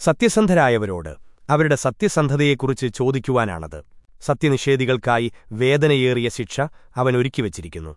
സത്യസന്ധരായവരോട് അവരുടെ സത്യസന്ധതയെക്കുറിച്ച് ചോദിക്കുവാനാണത്. സത്യനിഷേധികൾക്കായി വേദനയേറിയ ശിക്ഷ അവൻ ഒരുക്കിവച്ചിരിക്കുന്നു